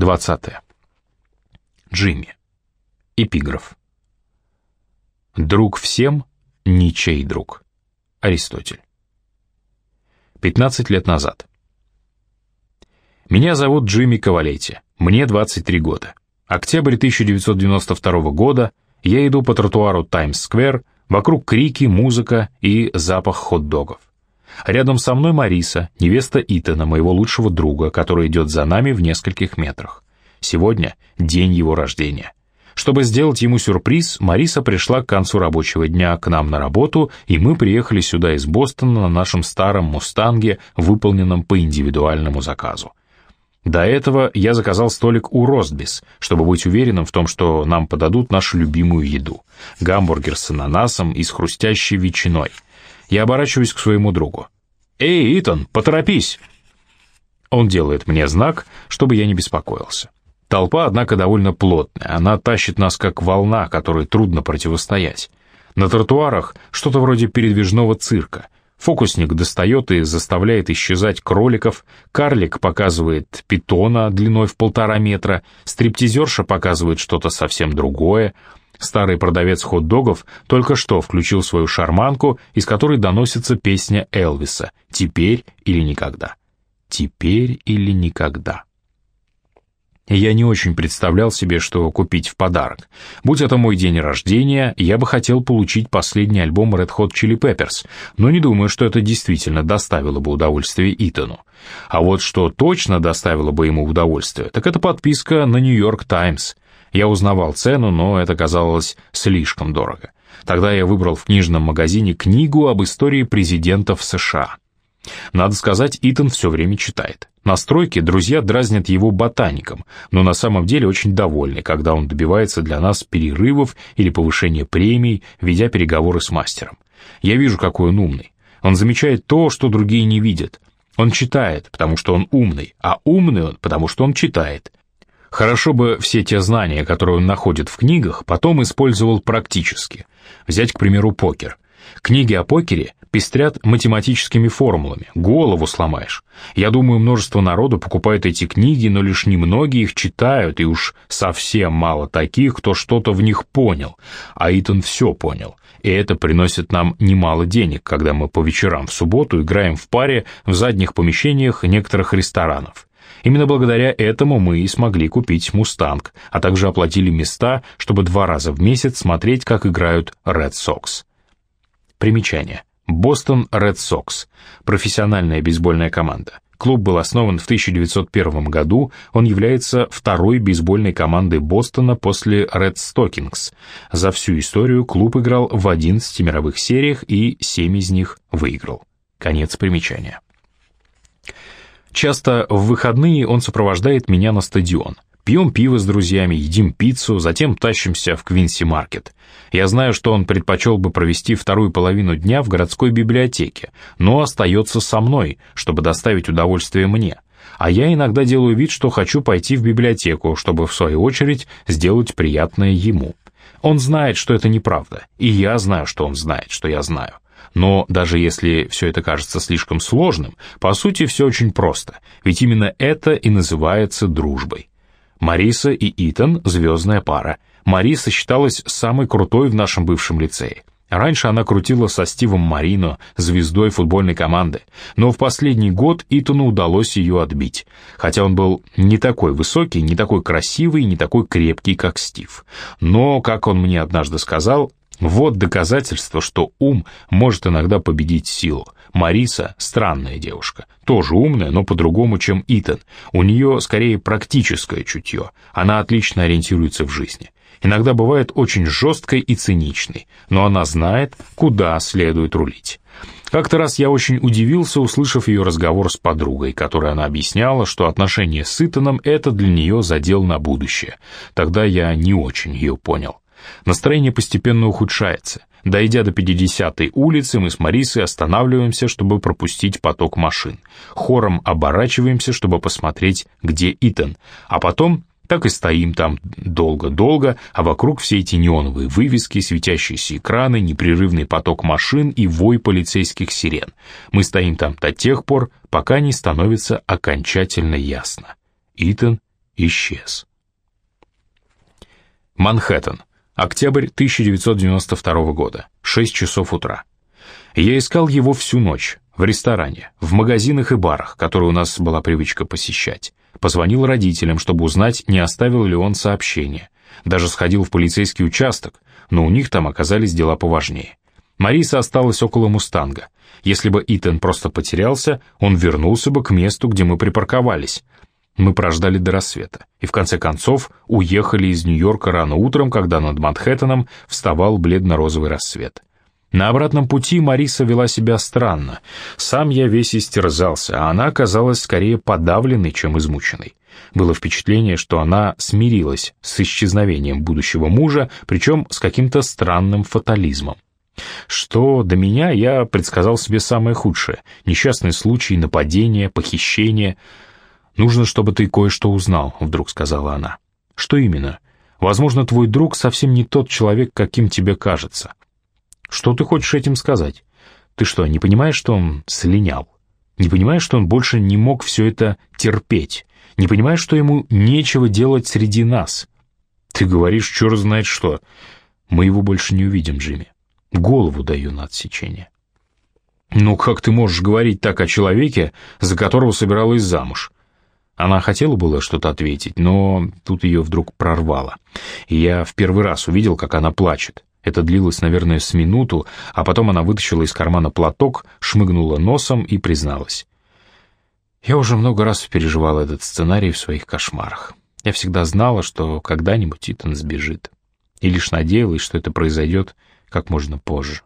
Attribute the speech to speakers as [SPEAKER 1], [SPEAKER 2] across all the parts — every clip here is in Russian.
[SPEAKER 1] 20. Джимми. Эпиграф. Друг всем, ничей друг. Аристотель. 15 лет назад. Меня зовут Джимми Кавалетти, мне 23 года. Октябрь 1992 года, я иду по тротуару Таймс-сквер, вокруг крики, музыка и запах хот-догов. Рядом со мной Мариса, невеста Итана, моего лучшего друга, который идет за нами в нескольких метрах. Сегодня день его рождения. Чтобы сделать ему сюрприз, Мариса пришла к концу рабочего дня к нам на работу, и мы приехали сюда из Бостона на нашем старом «Мустанге», выполненном по индивидуальному заказу. До этого я заказал столик у Ростбис, чтобы быть уверенным в том, что нам подадут нашу любимую еду. Гамбургер с ананасом и с хрустящей ветчиной. Я оборачиваюсь к своему другу. «Эй, Итан, поторопись!» Он делает мне знак, чтобы я не беспокоился. Толпа, однако, довольно плотная, она тащит нас как волна, которой трудно противостоять. На тротуарах что-то вроде передвижного цирка. Фокусник достает и заставляет исчезать кроликов, карлик показывает питона длиной в полтора метра, стриптизерша показывает что-то совсем другое, Старый продавец хот-догов только что включил свою шарманку, из которой доносится песня Элвиса «Теперь или никогда». «Теперь или никогда». Я не очень представлял себе, что купить в подарок. Будь это мой день рождения, я бы хотел получить последний альбом Red Hot Chili Peppers, но не думаю, что это действительно доставило бы удовольствие Итану. А вот что точно доставило бы ему удовольствие, так это подписка на Нью-Йорк Таймс. Я узнавал цену, но это казалось слишком дорого. Тогда я выбрал в книжном магазине книгу об истории президентов США. Надо сказать, Итан все время читает. На стройке друзья дразнят его ботаником, но на самом деле очень довольны, когда он добивается для нас перерывов или повышения премий, ведя переговоры с мастером. Я вижу, какой он умный. Он замечает то, что другие не видят. Он читает, потому что он умный, а умный он, потому что он читает. Хорошо бы все те знания, которые он находит в книгах, потом использовал практически. Взять, к примеру, покер. Книги о покере пестрят математическими формулами, голову сломаешь. Я думаю, множество народу покупает эти книги, но лишь немногие их читают, и уж совсем мало таких, кто что-то в них понял. А Итан все понял, и это приносит нам немало денег, когда мы по вечерам в субботу играем в паре в задних помещениях некоторых ресторанов. Именно благодаря этому мы и смогли купить «Мустанг», а также оплатили места, чтобы два раза в месяц смотреть, как играют «Ред Сокс». Примечание. Бостон Ред Сокс. Профессиональная бейсбольная команда. Клуб был основан в 1901 году, он является второй бейсбольной командой Бостона после Ред Стокингс. За всю историю клуб играл в 11 мировых сериях и 7 из них выиграл. Конец примечания. Часто в выходные он сопровождает меня на стадион – Пьем пиво с друзьями, едим пиццу, затем тащимся в Квинси-маркет. Я знаю, что он предпочел бы провести вторую половину дня в городской библиотеке, но остается со мной, чтобы доставить удовольствие мне. А я иногда делаю вид, что хочу пойти в библиотеку, чтобы, в свою очередь, сделать приятное ему. Он знает, что это неправда, и я знаю, что он знает, что я знаю. Но даже если все это кажется слишком сложным, по сути все очень просто, ведь именно это и называется дружбой. Мариса и Итан — звездная пара. Мариса считалась самой крутой в нашем бывшем лицее. Раньше она крутила со Стивом Марино, звездой футбольной команды, но в последний год Итану удалось ее отбить, хотя он был не такой высокий, не такой красивый, не такой крепкий, как Стив. Но, как он мне однажды сказал, вот доказательство, что ум может иногда победить силу. Мариса — странная девушка, тоже умная, но по-другому, чем Итан. У нее скорее практическое чутье, она отлично ориентируется в жизни. Иногда бывает очень жесткой и циничной, но она знает, куда следует рулить. Как-то раз я очень удивился, услышав ее разговор с подругой, которой она объясняла, что отношения с Итаном — это для нее задел на будущее. Тогда я не очень ее понял. Настроение постепенно ухудшается. Дойдя до 50-й улицы, мы с Марисой останавливаемся, чтобы пропустить поток машин. Хором оборачиваемся, чтобы посмотреть, где Итан. А потом так и стоим там долго-долго, а вокруг все эти неоновые вывески, светящиеся экраны, непрерывный поток машин и вой полицейских сирен. Мы стоим там до тех пор, пока не становится окончательно ясно. Итан исчез. Манхэттен. Октябрь 1992 года. 6 часов утра. Я искал его всю ночь. В ресторане, в магазинах и барах, которые у нас была привычка посещать. Позвонил родителям, чтобы узнать, не оставил ли он сообщение. Даже сходил в полицейский участок, но у них там оказались дела поважнее. Мариса осталась около «Мустанга». Если бы Итан просто потерялся, он вернулся бы к месту, где мы припарковались. Мы прождали до рассвета и в конце концов уехали из Нью-Йорка рано утром, когда над Манхэттеном вставал бледно-розовый рассвет. На обратном пути Мариса вела себя странно. Сам я весь истерзался, а она оказалась скорее подавленной, чем измученной. Было впечатление, что она смирилась с исчезновением будущего мужа, причем с каким-то странным фатализмом. Что до меня, я предсказал себе самое худшее. Несчастный случай, нападение, похищение. «Нужно, чтобы ты кое-что узнал», — вдруг сказала она. «Что именно? Возможно, твой друг совсем не тот человек, каким тебе кажется. Что ты хочешь этим сказать? Ты что, не понимаешь, что он слинял? Не понимаешь, что он больше не мог все это терпеть? Не понимаешь, что ему нечего делать среди нас? Ты говоришь, черт знает что. Мы его больше не увидим, Джимми. Голову даю на отсечение. Ну как ты можешь говорить так о человеке, за которого собиралась замуж? Она хотела было что-то ответить, но тут ее вдруг прорвало. И я в первый раз увидел, как она плачет. Это длилось, наверное, с минуту, а потом она вытащила из кармана платок, шмыгнула носом и призналась. Я уже много раз переживала этот сценарий в своих кошмарах. Я всегда знала, что когда-нибудь Итан сбежит. И лишь надеялась, что это произойдет как можно позже.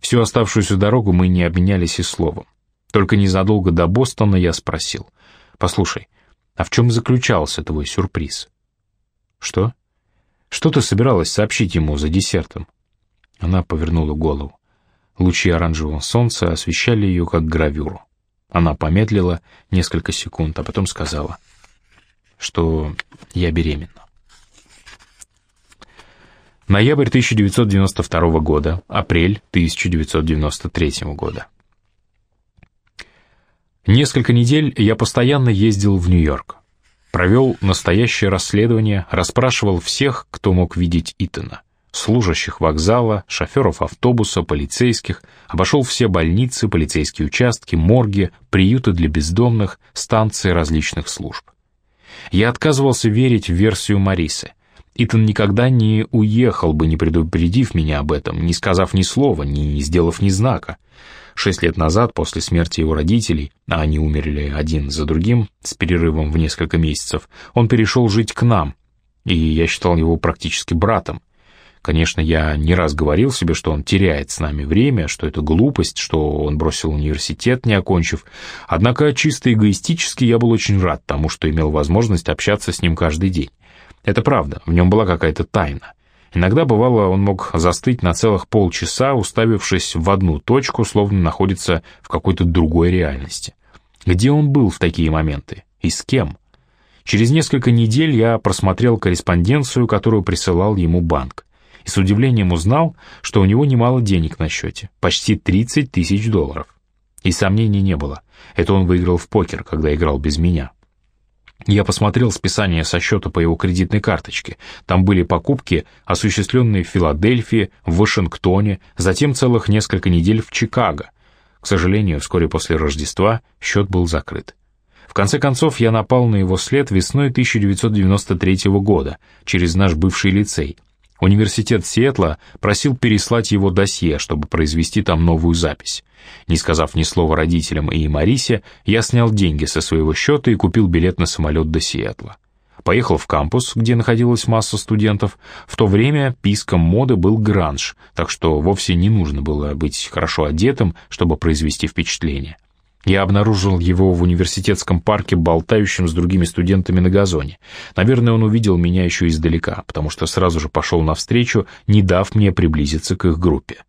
[SPEAKER 1] Всю оставшуюся дорогу мы не обменялись и словом. Только незадолго до Бостона я спросил. «Послушай, а в чем заключался твой сюрприз?» «Что?» Что ты собиралась сообщить ему за десертом?» Она повернула голову. Лучи оранжевого солнца освещали ее, как гравюру. Она помедлила несколько секунд, а потом сказала, что я беременна. Ноябрь 1992 года, апрель 1993 года. Несколько недель я постоянно ездил в Нью-Йорк. Провел настоящее расследование, расспрашивал всех, кто мог видеть Итана. Служащих вокзала, шоферов автобуса, полицейских, обошел все больницы, полицейские участки, морги, приюты для бездомных, станции различных служб. Я отказывался верить в версию Марисы. Итан никогда не уехал бы, не предупредив меня об этом, не сказав ни слова, не сделав ни знака. Шесть лет назад, после смерти его родителей, а они умерли один за другим, с перерывом в несколько месяцев, он перешел жить к нам, и я считал его практически братом. Конечно, я не раз говорил себе, что он теряет с нами время, что это глупость, что он бросил университет, не окончив. Однако чисто эгоистически я был очень рад тому, что имел возможность общаться с ним каждый день. Это правда, в нем была какая-то тайна. Иногда, бывало, он мог застыть на целых полчаса, уставившись в одну точку, словно находится в какой-то другой реальности. Где он был в такие моменты? И с кем? Через несколько недель я просмотрел корреспонденцию, которую присылал ему банк, и с удивлением узнал, что у него немало денег на счете, почти 30 тысяч долларов. И сомнений не было, это он выиграл в покер, когда играл без меня. Я посмотрел списание со счета по его кредитной карточке. Там были покупки, осуществленные в Филадельфии, в Вашингтоне, затем целых несколько недель в Чикаго. К сожалению, вскоре после Рождества счет был закрыт. В конце концов, я напал на его след весной 1993 года через наш бывший лицей, Университет Сиэтла просил переслать его досье, чтобы произвести там новую запись. Не сказав ни слова родителям и Марисе, я снял деньги со своего счета и купил билет на самолет до Сиэтла. Поехал в кампус, где находилась масса студентов. В то время писком моды был гранж, так что вовсе не нужно было быть хорошо одетым, чтобы произвести впечатление. Я обнаружил его в университетском парке, болтающим с другими студентами на газоне. Наверное, он увидел меня еще издалека, потому что сразу же пошел навстречу, не дав мне приблизиться к их группе.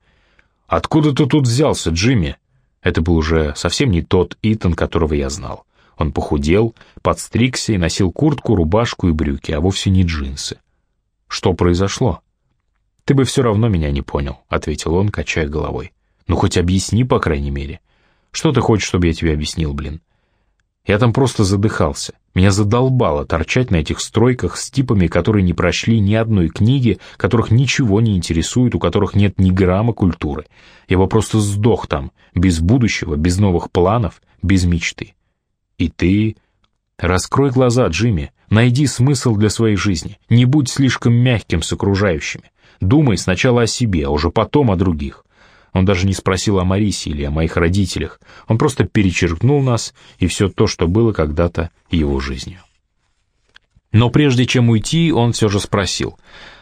[SPEAKER 1] «Откуда ты тут взялся, Джимми?» Это был уже совсем не тот Итан, которого я знал. Он похудел, подстригся и носил куртку, рубашку и брюки, а вовсе не джинсы. «Что произошло?» «Ты бы все равно меня не понял», — ответил он, качая головой. «Ну, хоть объясни, по крайней мере». Что ты хочешь, чтобы я тебе объяснил, блин?» Я там просто задыхался. Меня задолбало торчать на этих стройках с типами, которые не прошли ни одной книги, которых ничего не интересует, у которых нет ни грамма культуры. Я бы просто сдох там, без будущего, без новых планов, без мечты. И ты... Раскрой глаза, Джимми, найди смысл для своей жизни. Не будь слишком мягким с окружающими. Думай сначала о себе, а уже потом о других. Он даже не спросил о Марисе или о моих родителях. Он просто перечеркнул нас и все то, что было когда-то его жизнью. Но прежде чем уйти, он все же спросил,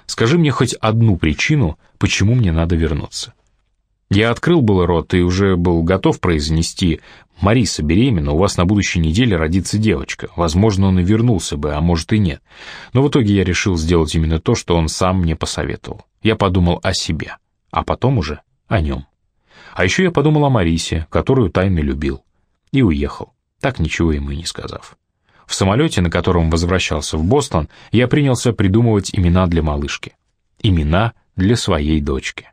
[SPEAKER 1] «Скажи мне хоть одну причину, почему мне надо вернуться». Я открыл был рот и уже был готов произнести «Мариса беременна, у вас на будущей неделе родится девочка. Возможно, он и вернулся бы, а может и нет». Но в итоге я решил сделать именно то, что он сам мне посоветовал. Я подумал о себе, а потом уже о нем. А еще я подумал о Марисе, которую тайно любил, и уехал, так ничего ему и не сказав. В самолете, на котором возвращался в Бостон, я принялся придумывать имена для малышки. Имена для своей дочки.